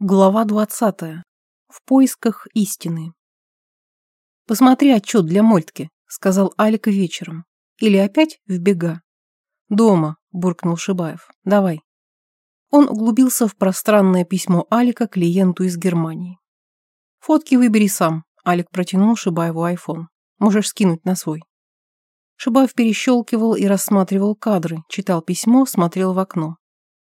Глава 20. В поисках истины. «Посмотри отчет для Мольтки», — сказал Алика вечером. «Или опять в бега?» «Дома», — буркнул Шибаев. «Давай». Он углубился в пространное письмо Алика клиенту из Германии. «Фотки выбери сам», — Алик протянул Шибаеву айфон. «Можешь скинуть на свой». Шибаев перещелкивал и рассматривал кадры, читал письмо, смотрел в окно.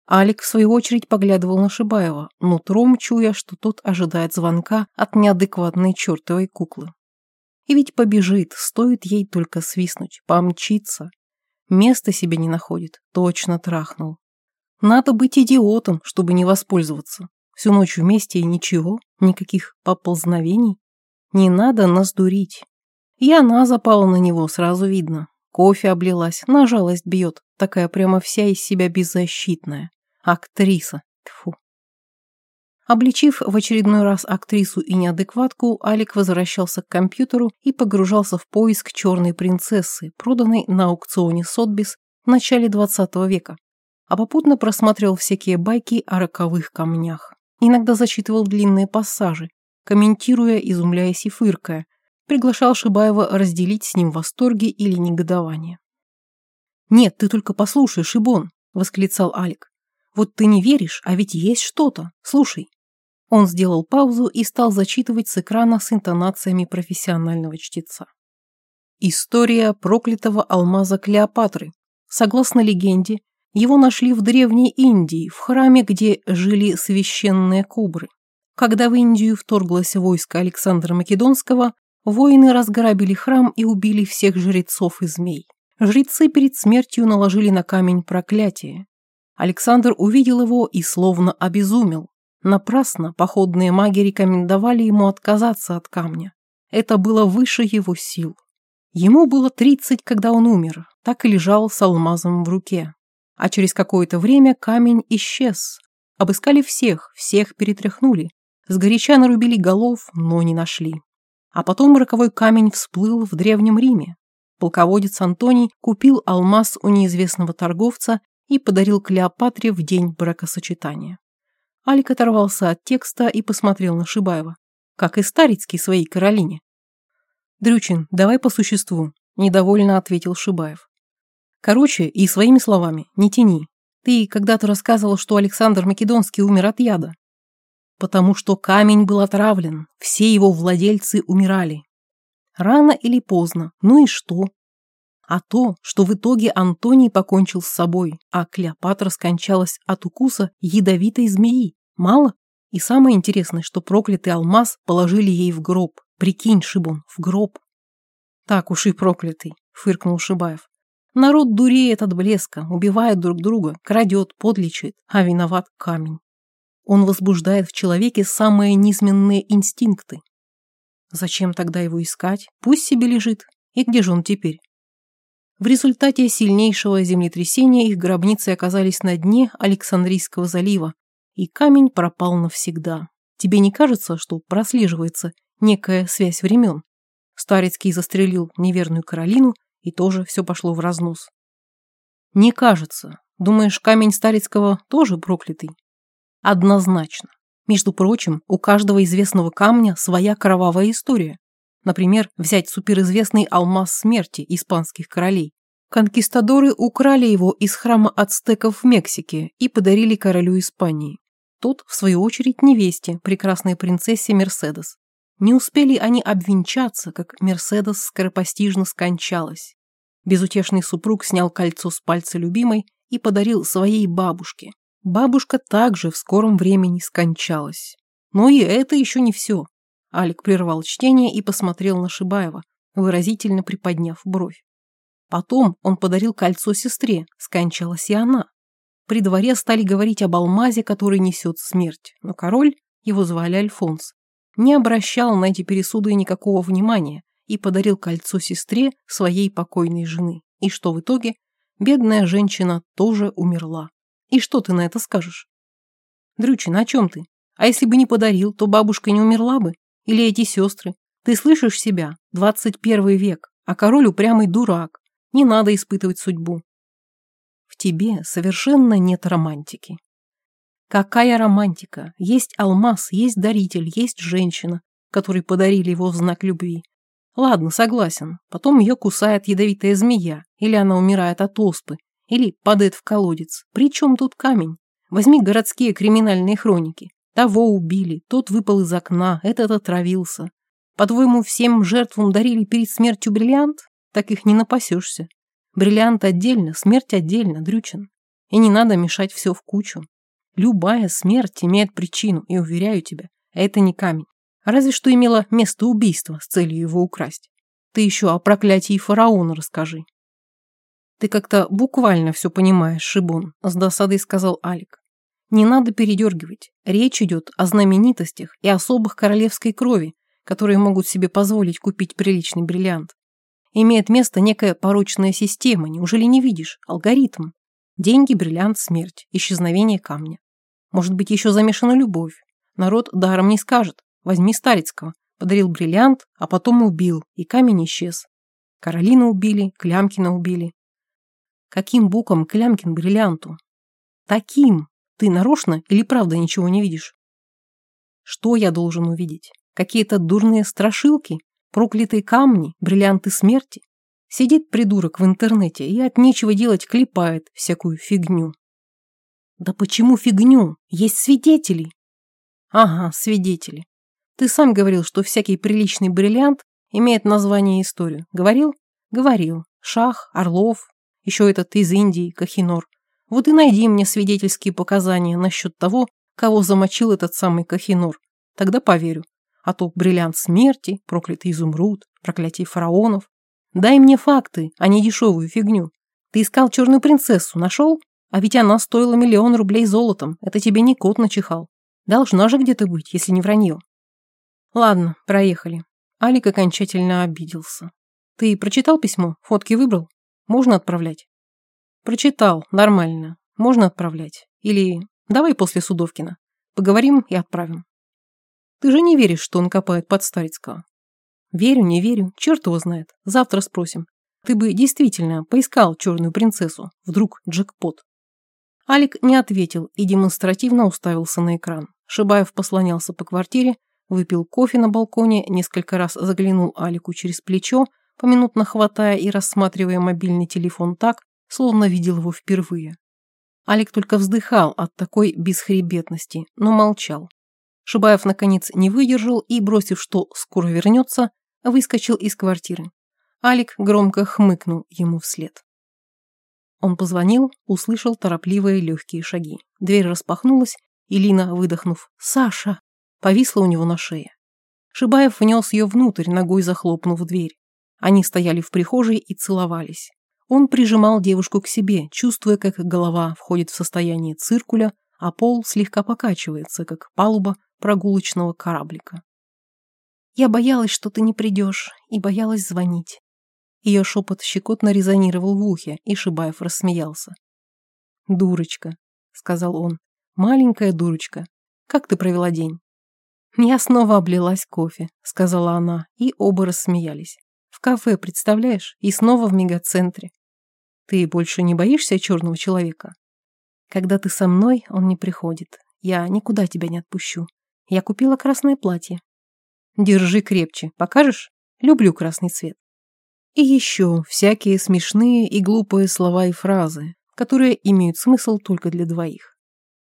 Алик, в свою очередь, поглядывал на Шибаева, нутром чуя, что тот ожидает звонка от неадекватной чертовой куклы. И ведь побежит, стоит ей только свистнуть, помчиться. Места себе не находит, точно трахнул. Надо быть идиотом, чтобы не воспользоваться. Всю ночь вместе и ничего, никаких поползновений. Не надо нас дурить. И она запала на него, сразу видно. Кофе облилась, на жалость бьет, такая прямо вся из себя беззащитная. Актриса. Тьфу. Обличив в очередной раз актрису и неадекватку, Алик возвращался к компьютеру и погружался в поиск черной принцессы, проданной на аукционе Сотбис в начале 20 века, а попутно просматривал всякие байки о роковых камнях. Иногда зачитывал длинные пассажи, комментируя, изумляясь и фыркая, приглашал Шибаева разделить с ним восторги или негодование. «Нет, ты только послушай, Шибон!» – восклицал Алик. «Вот ты не веришь, а ведь есть что-то. Слушай». Он сделал паузу и стал зачитывать с экрана с интонациями профессионального чтеца. История проклятого алмаза Клеопатры. Согласно легенде, его нашли в Древней Индии, в храме, где жили священные кобры. Когда в Индию вторглось войско Александра Македонского, Воины разграбили храм и убили всех жрецов и змей. Жрецы перед смертью наложили на камень проклятие. Александр увидел его и словно обезумел. Напрасно походные маги рекомендовали ему отказаться от камня. Это было выше его сил. Ему было 30, когда он умер, так и лежал с алмазом в руке. А через какое-то время камень исчез. Обыскали всех, всех перетряхнули. Сгоряча нарубили голов, но не нашли. А потом роковой камень всплыл в Древнем Риме. Полководец Антоний купил алмаз у неизвестного торговца и подарил Клеопатре в день бракосочетания. Алик оторвался от текста и посмотрел на Шибаева, как и Старицкий своей Каролине. «Дрючин, давай по существу», – недовольно ответил Шибаев. «Короче, и своими словами, не тяни. Ты когда-то рассказывал, что Александр Македонский умер от яда потому что камень был отравлен, все его владельцы умирали. Рано или поздно, ну и что? А то, что в итоге Антоний покончил с собой, а Клеопатра скончалась от укуса ядовитой змеи, мало? И самое интересное, что проклятый алмаз положили ей в гроб. Прикинь, Шибон, в гроб. Так уж и проклятый, фыркнул Шибаев. Народ дуреет от блеска, убивает друг друга, крадет, подлечит, а виноват камень. Он возбуждает в человеке самые низменные инстинкты. Зачем тогда его искать? Пусть себе лежит. И где же он теперь? В результате сильнейшего землетрясения их гробницы оказались на дне Александрийского залива, и камень пропал навсегда. Тебе не кажется, что прослеживается некая связь времен? Старецкий застрелил неверную Каролину, и тоже все пошло в разнос. Не кажется. Думаешь, камень Старецкого тоже проклятый? Однозначно. Между прочим, у каждого известного камня своя кровавая история. Например, взять суперизвестный алмаз смерти испанских королей. Конкистадоры украли его из храма ацтеков в Мексике и подарили королю Испании. Тот, в свою очередь, невесте, прекрасной принцессе Мерседес. Не успели они обвенчаться, как Мерседес скоропостижно скончалась. Безутешный супруг снял кольцо с пальца любимой и подарил своей бабушке, Бабушка также в скором времени скончалась. Но и это еще не все. Алик прервал чтение и посмотрел на Шибаева, выразительно приподняв бровь. Потом он подарил кольцо сестре, скончалась и она. При дворе стали говорить об алмазе, который несет смерть, но король, его звали Альфонс, не обращал на эти пересуды никакого внимания и подарил кольцо сестре своей покойной жены. И что в итоге? Бедная женщина тоже умерла. И что ты на это скажешь? Дрючин, о чем ты? А если бы не подарил, то бабушка не умерла бы? Или эти сестры? Ты слышишь себя? 21 век, а король упрямый дурак. Не надо испытывать судьбу. В тебе совершенно нет романтики. Какая романтика! Есть алмаз, есть даритель, есть женщина, которой подарили его в знак любви. Ладно, согласен. Потом ее кусает ядовитая змея, или она умирает от оспы, или падает в колодец. При чем тут камень? Возьми городские криминальные хроники. Того убили, тот выпал из окна, этот отравился. По-твоему, всем жертвам дарили перед смертью бриллиант? Так их не напасешься. Бриллиант отдельно, смерть отдельно, Дрючин. И не надо мешать все в кучу. Любая смерть имеет причину, и уверяю тебя, это не камень. Разве что имела место убийства с целью его украсть. Ты еще о проклятии фараона расскажи. Ты как-то буквально все понимаешь, Шибон, с досадой сказал Алик. Не надо передергивать. Речь идет о знаменитостях и особых королевской крови, которые могут себе позволить купить приличный бриллиант. Имеет место некая порочная система, неужели не видишь? Алгоритм. Деньги, бриллиант, смерть, исчезновение камня. Может быть, еще замешана любовь. Народ даром не скажет. Возьми Старицкого. Подарил бриллиант, а потом убил, и камень исчез. Каролина убили, Клямкина убили. Каким боком Клямкин бриллианту? Таким. Ты нарочно или правда ничего не видишь? Что я должен увидеть? Какие-то дурные страшилки? Проклятые камни? Бриллианты смерти? Сидит придурок в интернете и от нечего делать клепает всякую фигню. Да почему фигню? Есть свидетели. Ага, свидетели. Ты сам говорил, что всякий приличный бриллиант имеет название и историю. Говорил? Говорил. Шах, Орлов, еще этот из Индии, Кахинор. Вот и найди мне свидетельские показания насчет того, кого замочил этот самый Кахинор. Тогда поверю. А то бриллиант смерти, проклятый изумруд, проклятие фараонов. Дай мне факты, а не дешевую фигню. Ты искал черную принцессу, нашел? А ведь она стоила миллион рублей золотом. Это тебе не кот начихал. Должна же где-то быть, если не вранье. Ладно, проехали. Алик окончательно обиделся. Ты прочитал письмо? Фотки выбрал? Можно отправлять? Прочитал, нормально. Можно отправлять. Или давай после Судовкина. Поговорим и отправим. Ты же не веришь, что он копает под Старицкого? Верю, не верю, черт его знает. Завтра спросим. Ты бы действительно поискал черную принцессу. Вдруг джекпот. Алик не ответил и демонстративно уставился на экран. Шибаев послонялся по квартире, выпил кофе на балконе, несколько раз заглянул Алику через плечо, поминутно хватая и рассматривая мобильный телефон так, словно видел его впервые. Алик только вздыхал от такой бесхребетности, но молчал. Шибаев, наконец, не выдержал и, бросив, что скоро вернется, выскочил из квартиры. Алик громко хмыкнул ему вслед. Он позвонил, услышал торопливые легкие шаги. Дверь распахнулась, и Лина, выдохнув «Саша!», повисла у него на шее. Шибаев внес ее внутрь, ногой захлопнув дверь. Они стояли в прихожей и целовались. Он прижимал девушку к себе, чувствуя, как голова входит в состояние циркуля, а пол слегка покачивается, как палуба прогулочного кораблика. «Я боялась, что ты не придешь, и боялась звонить. Ее шепот щекотно резонировал в ухе, и Шибаев рассмеялся. «Дурочка», — сказал он, — «маленькая дурочка. Как ты провела день?» «Я снова облилась кофе», — сказала она, и оба рассмеялись. «В кафе, представляешь? И снова в мегацентре. Ты больше не боишься черного человека? Когда ты со мной, он не приходит. Я никуда тебя не отпущу. Я купила красное платье. Держи крепче. Покажешь? Люблю красный цвет. И еще всякие смешные и глупые слова и фразы, которые имеют смысл только для двоих.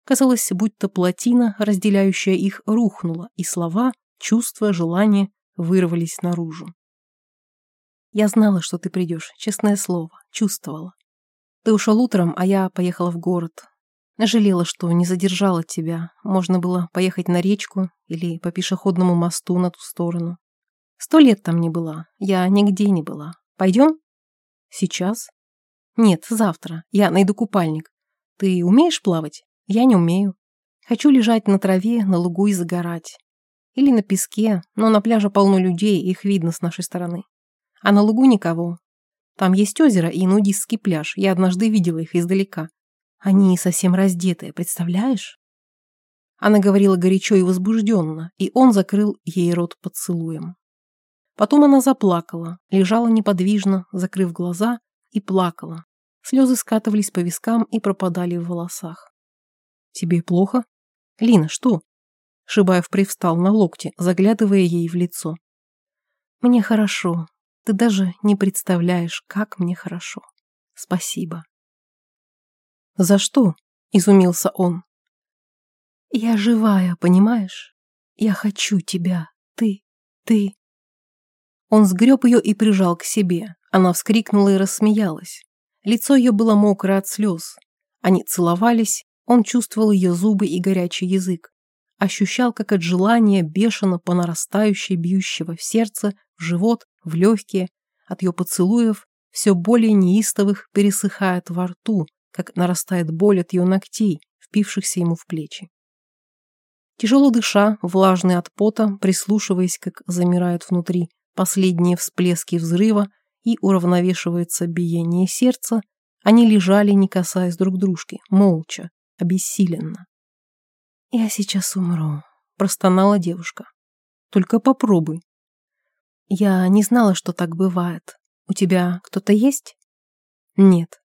Казалось, будто плотина, разделяющая их, рухнула, и слова, чувства, желания вырвались наружу. Я знала, что ты придешь, честное слово, чувствовала. Ты ушел утром, а я поехала в город. Жалела, что не задержала тебя. Можно было поехать на речку или по пешеходному мосту на ту сторону. Сто лет там не была. Я нигде не была. Пойдем? Сейчас? Нет, завтра. Я найду купальник. Ты умеешь плавать? Я не умею. Хочу лежать на траве, на лугу и загорать. Или на песке, но на пляже полно людей, их видно с нашей стороны. А на лугу никого. Там есть озеро и нудистский пляж. Я однажды видела их издалека. Они совсем раздетые, представляешь? Она говорила горячо и возбужденно, и он закрыл ей рот поцелуем. Потом она заплакала, лежала неподвижно, закрыв глаза, и плакала. Слезы скатывались по вискам и пропадали в волосах. «Тебе плохо?» Лина, что? Шибаев привстал на локте, заглядывая ей в лицо. Мне хорошо. Ты даже не представляешь, как мне хорошо. Спасибо. За что? Изумился он. Я живая, понимаешь? Я хочу тебя. Ты, ты. Он сгреб ее и прижал к себе. Она вскрикнула и рассмеялась. Лицо ее было мокрое от слез. Они целовались, он чувствовал ее зубы и горячий язык. Ощущал, как от желания бешено по нарастающей бьющего в сердце, в живот, в легкие, от ее поцелуев, все более неистовых пересыхает во рту, как нарастает боль от ее ногтей, впившихся ему в плечи. Тяжело дыша, влажный от пота, прислушиваясь, как замирают внутри последние всплески взрыва и уравновешивается биение сердца, они лежали, не касаясь друг дружки, молча, обессиленно. «Я сейчас умру», — простонала девушка. «Только попробуй». «Я не знала, что так бывает. У тебя кто-то есть?» «Нет».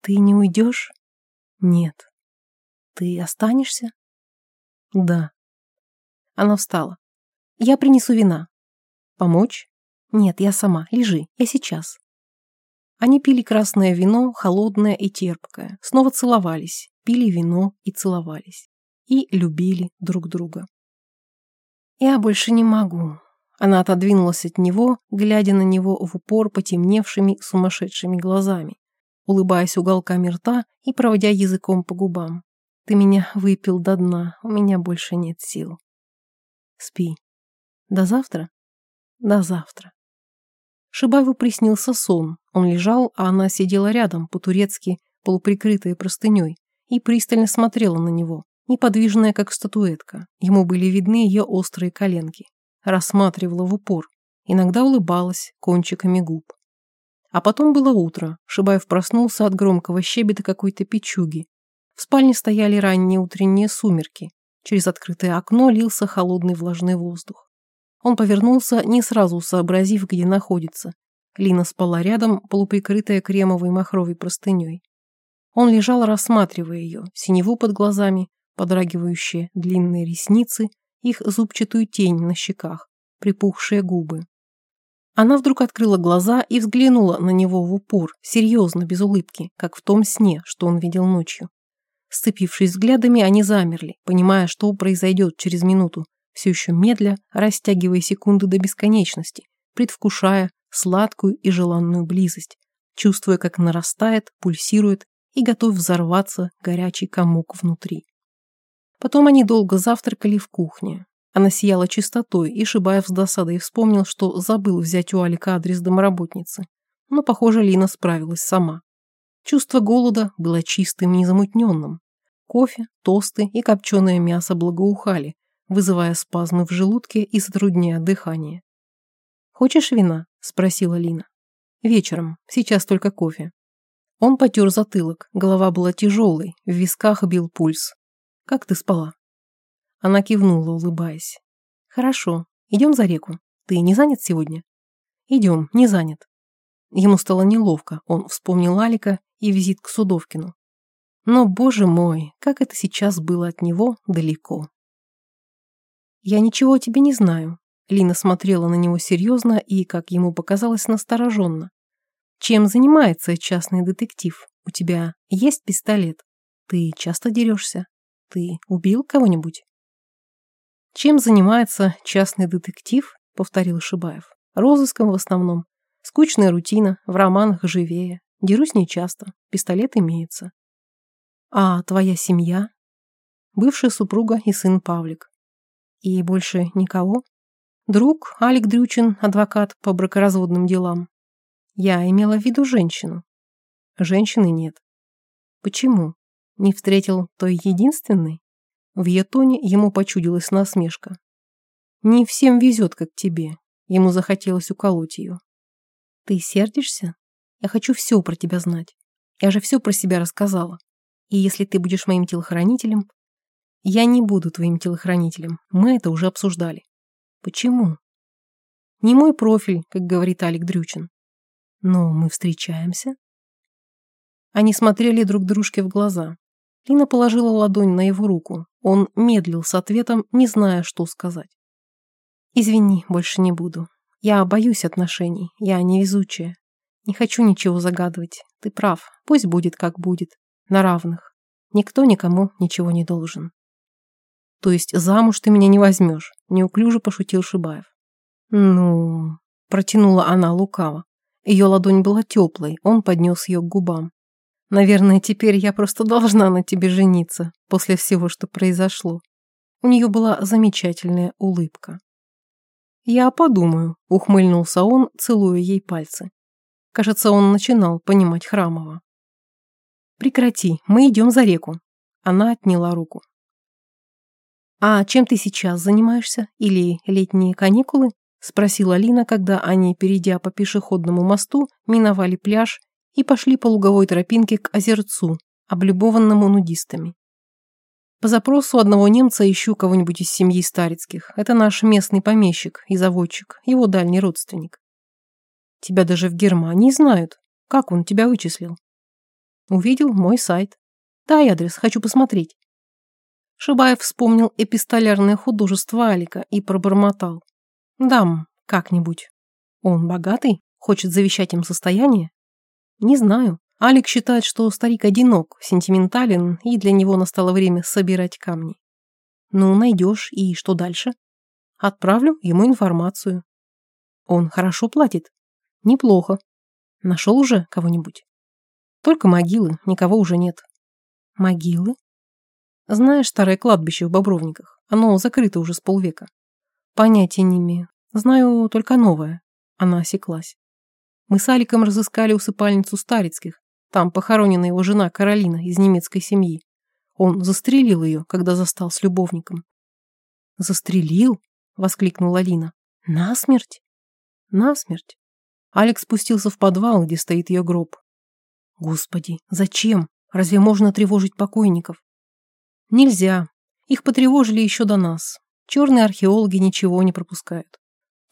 «Ты не уйдешь?» «Нет». «Ты останешься?» «Да». Она встала. «Я принесу вина». «Помочь?» «Нет, я сама. Лежи. Я сейчас». Они пили красное вино, холодное и терпкое, снова целовались, пили вино и целовались. И любили друг друга. «Я больше не могу». Она отодвинулась от него, глядя на него в упор потемневшими сумасшедшими глазами, улыбаясь уголками рта и проводя языком по губам. Ты меня выпил до дна, у меня больше нет сил. Спи. До завтра? До завтра. Шибаеву приснился сон. Он лежал, а она сидела рядом, по-турецки, полуприкрытая простыней, и пристально смотрела на него, неподвижная, как статуэтка. Ему были видны ее острые коленки. Рассматривала в упор, иногда улыбалась кончиками губ. А потом было утро. Шибаев проснулся от громкого щебета какой-то печуги, в спальне стояли ранние утренние сумерки. Через открытое окно лился холодный влажный воздух. Он повернулся, не сразу сообразив, где находится. Лина спала рядом, полуприкрытая кремовой махровой простыней. Он лежал, рассматривая ее, синеву под глазами, подрагивающие длинные ресницы, их зубчатую тень на щеках, припухшие губы. Она вдруг открыла глаза и взглянула на него в упор, серьезно, без улыбки, как в том сне, что он видел ночью. Сцепившись взглядами, они замерли, понимая, что произойдет через минуту, все еще медля, растягивая секунды до бесконечности, предвкушая сладкую и желанную близость, чувствуя, как нарастает, пульсирует и готов взорваться горячий комок внутри. Потом они долго завтракали в кухне. Она сияла чистотой, и Шибаев с досадой вспомнил, что забыл взять у Алика адрес домоработницы. Но, похоже, Лина справилась сама. Чувство голода было чистым, незамутненным. Кофе, тосты и копченое мясо благоухали, вызывая спазмы в желудке и затрудняя дыхание. «Хочешь вина?» – спросила Лина. «Вечером. Сейчас только кофе». Он потер затылок, голова была тяжелой, в висках бил пульс. «Как ты спала?» Она кивнула, улыбаясь. «Хорошо. Идем за реку. Ты не занят сегодня?» «Идем, не занят». Ему стало неловко, он вспомнил Алика и визит к Судовкину. Но, боже мой, как это сейчас было от него далеко. «Я ничего о тебе не знаю», — Лина смотрела на него серьезно и, как ему показалось, настороженно. «Чем занимается частный детектив? У тебя есть пистолет? Ты часто дерешься? Ты убил кого-нибудь?» «Чем занимается частный детектив?» — повторил Шибаев. «Розыском в основном. Скучная рутина, в романах живее. Дерусь нечасто, пистолет имеется. А твоя семья? Бывшая супруга и сын Павлик. И больше никого? Друг Алик Дрючин, адвокат по бракоразводным делам. Я имела в виду женщину. Женщины нет. Почему? Не встретил той единственной? В ее тоне ему почудилась насмешка. Не всем везет, как тебе. Ему захотелось уколоть ее. Ты сердишься? Я хочу все про тебя знать. Я же все про себя рассказала. И если ты будешь моим телохранителем... Я не буду твоим телохранителем. Мы это уже обсуждали. Почему? Не мой профиль, как говорит Алик Дрючин. Но мы встречаемся. Они смотрели друг дружке в глаза. Лина положила ладонь на его руку. Он медлил с ответом, не зная, что сказать. «Извини, больше не буду. Я боюсь отношений. Я невезучая. Не хочу ничего загадывать. Ты прав. Пусть будет, как будет. На равных. Никто никому ничего не должен». «То есть замуж ты меня не возьмешь?» Неуклюже пошутил Шибаев. «Ну...» Протянула она лукаво. Ее ладонь была теплой, он поднес ее к губам. Наверное, теперь я просто должна на тебе жениться, после всего, что произошло. У нее была замечательная улыбка. «Я подумаю», — ухмыльнулся он, целуя ей пальцы. Кажется, он начинал понимать Храмова. «Прекрати, мы идем за реку». Она отняла руку. «А чем ты сейчас занимаешься? Или летние каникулы?» — спросила Алина, когда они, перейдя по пешеходному мосту, миновали пляж и пошли по луговой тропинке к озерцу, облюбованному нудистами. По запросу одного немца ищу кого-нибудь из семьи Старицких. Это наш местный помещик и заводчик, его дальний родственник. Тебя даже в Германии знают. Как он тебя вычислил? Увидел мой сайт. Дай адрес, хочу посмотреть. Шибаев вспомнил эпистолярное художество Алика и пробормотал. Дам, как-нибудь. Он богатый? Хочет завещать им состояние? Не знаю. Алик считает, что старик одинок, сентиментален, и для него настало время собирать камни. Ну, найдешь, и что дальше? Отправлю ему информацию. Он хорошо платит? Неплохо. Нашел уже кого-нибудь? Только могилы, никого уже нет. Могилы? Знаешь старое кладбище в Бобровниках? Оно закрыто уже с полвека. Понятия не имею. Знаю только новое. Она осеклась. Мы с Аликом разыскали усыпальницу Старицких. Там похоронена его жена Каролина из немецкой семьи. Он застрелил ее, когда застал с любовником. «Застрелил?» — воскликнула Лина. «Насмерть?» «Насмерть?» Алекс спустился в подвал, где стоит ее гроб. «Господи, зачем? Разве можно тревожить покойников?» «Нельзя. Их потревожили еще до нас. Черные археологи ничего не пропускают.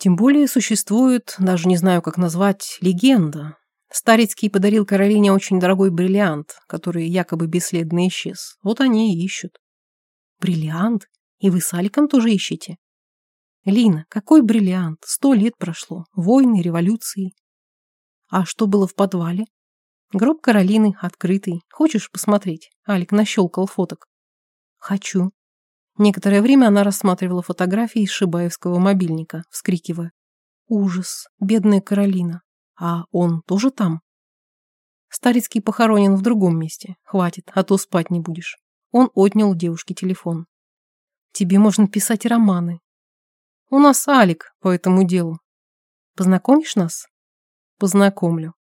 Тем более существует, даже не знаю, как назвать, легенда. Старицкий подарил Каролине очень дорогой бриллиант, который якобы бесследно исчез. Вот они и ищут. Бриллиант? И вы с Аликом тоже ищете? Лина, какой бриллиант? Сто лет прошло. Войны, революции. А что было в подвале? Гроб Каролины открытый. Хочешь посмотреть? Алик нащелкал фоток. Хочу. Некоторое время она рассматривала фотографии из шибаевского мобильника, вскрикивая. «Ужас! Бедная Каролина! А он тоже там?» Старицкий похоронен в другом месте. Хватит, а то спать не будешь. Он отнял у девушки телефон. «Тебе можно писать романы. У нас Алик по этому делу. Познакомишь нас?» «Познакомлю».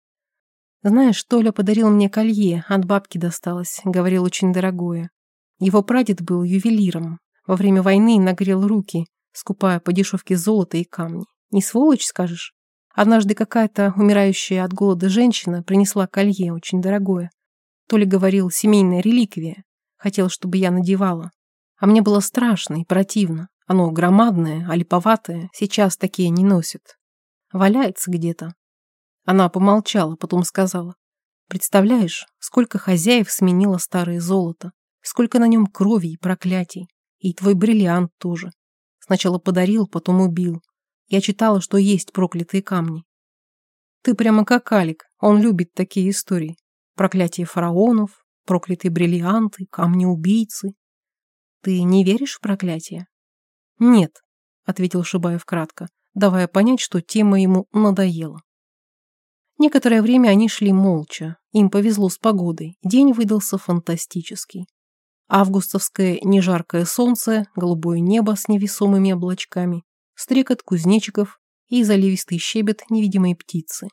«Знаешь, Толя подарил мне колье, от бабки досталось, говорил очень дорогое. Его прадед был ювелиром, во время войны нагрел руки, скупая по дешевке золото и камни. Не сволочь, скажешь? Однажды какая-то умирающая от голода женщина принесла колье, очень дорогое. То ли говорил, семейная реликвия. Хотел, чтобы я надевала. А мне было страшно и противно. Оно громадное, а липоватое. Сейчас такие не носят. Валяется где-то. Она помолчала, потом сказала. Представляешь, сколько хозяев сменило старое золото. Сколько на нем крови и проклятий. И твой бриллиант тоже. Сначала подарил, потом убил. Я читала, что есть проклятые камни. Ты прямо как Алик, он любит такие истории. Проклятие фараонов, проклятые бриллианты, камни-убийцы. Ты не веришь в проклятие? Нет, ответил Шибаев кратко, давая понять, что тема ему надоела. Некоторое время они шли молча. Им повезло с погодой. День выдался фантастический. Августовское нежаркое солнце, голубое небо с невесомыми облачками, стрекот кузнечиков и заливистый щебет невидимой птицы.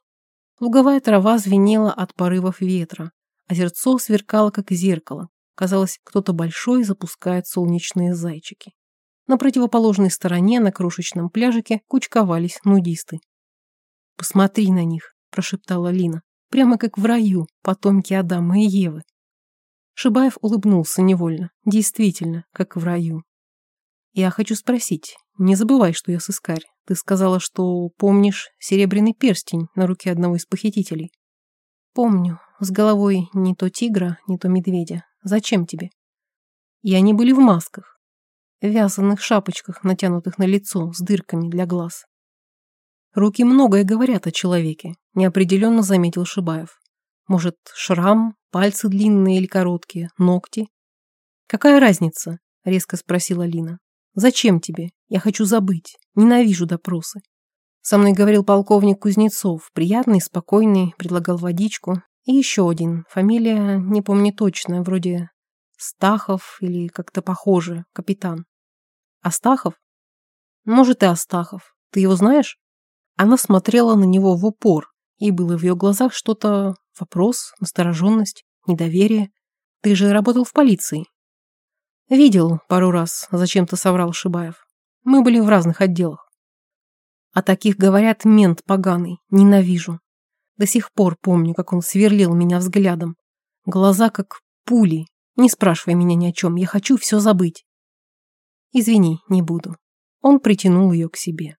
Луговая трава звенела от порывов ветра, озерцо сверкало, как зеркало. Казалось, кто-то большой запускает солнечные зайчики. На противоположной стороне, на крошечном пляжике, кучковались нудисты. «Посмотри на них», – прошептала Лина, – «прямо как в раю, потомки Адама и Евы». Шибаев улыбнулся невольно. Действительно, как в раю. Я хочу спросить, не забывай, что я сыскарь. Ты сказала, что помнишь серебряный перстень на руке одного из похитителей. Помню. С головой не то тигра, не то медведя. Зачем тебе? И они были в масках, в вязаных шапочках, натянутых на лицо, с дырками для глаз. Руки многое говорят о человеке, неопределенно заметил Шибаев. Может, шрам, пальцы длинные или короткие, ногти? Какая разница? Резко спросила Лина. Зачем тебе? Я хочу забыть. Ненавижу допросы. Со мной говорил полковник Кузнецов, приятный, спокойный, предлагал водичку. И еще один, фамилия, не помню точно, вроде Стахов или как-то похоже, капитан. Астахов? Может, и Астахов. Ты его знаешь? Она смотрела на него в упор, и было в ее глазах что-то, вопрос, настороженность, недоверие. Ты же работал в полиции. Видел пару раз, зачем-то соврал Шибаев. Мы были в разных отделах. А таких, говорят, мент поганый, ненавижу. До сих пор помню, как он сверлил меня взглядом. Глаза как пули. Не спрашивай меня ни о чем, я хочу все забыть. Извини, не буду. Он притянул ее к себе.